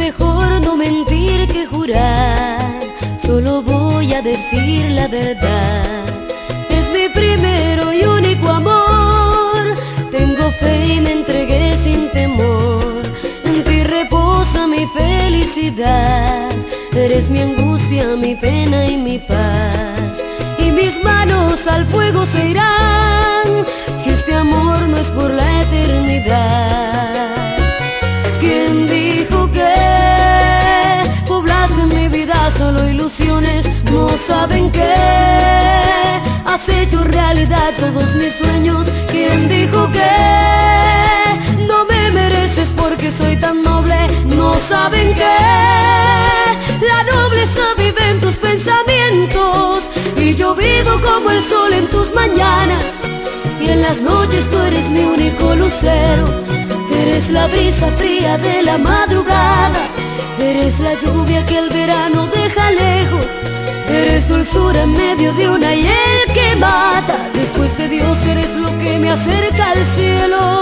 mejor no mentir que jurar, solo voy a decir la verdad. Es mi primero y único amor, tengo fe y me entregué sin temor. En ti reposa mi felicidad, eres mi angustia, mi pena y mi paz. Y mis manos al fuego se irán, saben que la nobleza vive en tus pensamientos y yo vivo como el sol en tus mañanas. Y en las noches tú eres mi único lucero Eres la brisa fría de la madrugada, eres la lluvia que el verano deja lejos, eres dulzura en medio de una hiel que mata. Después de Dios eres lo que me acerca al cielo.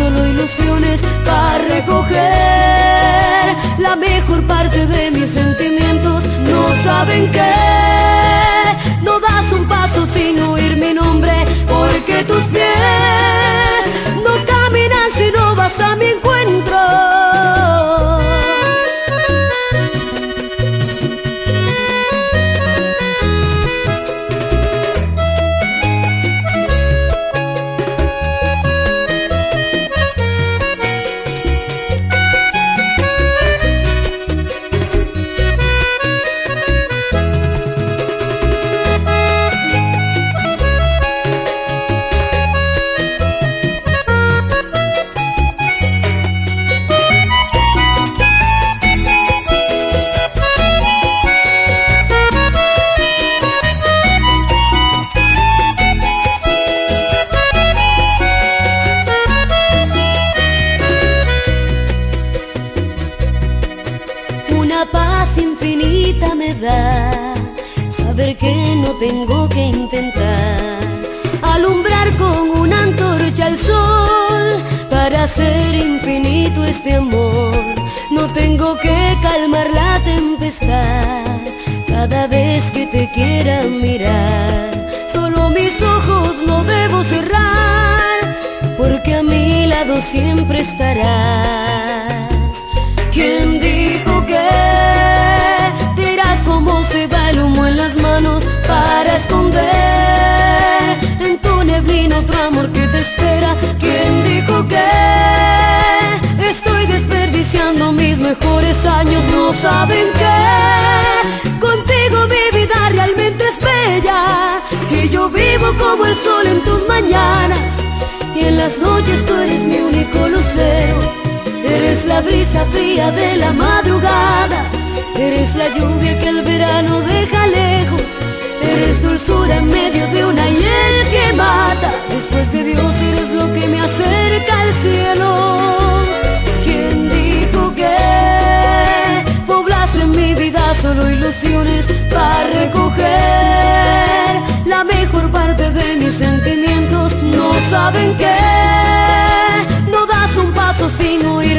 Solo ilusiones para recoger la mejor parte de mis sentimientos? No saben que no das un paso sin oír mi nombre, porque tus pies saber que no tengo que intentar alumbrar con una antorcha el sol para hacer infinito este amor. No tengo que calmar la tempestad cada vez que te quiera mirar. Solo mis ojos no debo cerrar porque a mi lado siempre estarás. Mejores años? No saben que contigo mi vida realmente es bella, que yo vivo como el sol en tus mañanas y en las noches tú eres mi único lucero. Eres la brisa fría de la madrugada, eres la lluvia que el verano deja lejos, eres dulzura en medio de una hiel que mata. Después de saben que no das un paso sin oír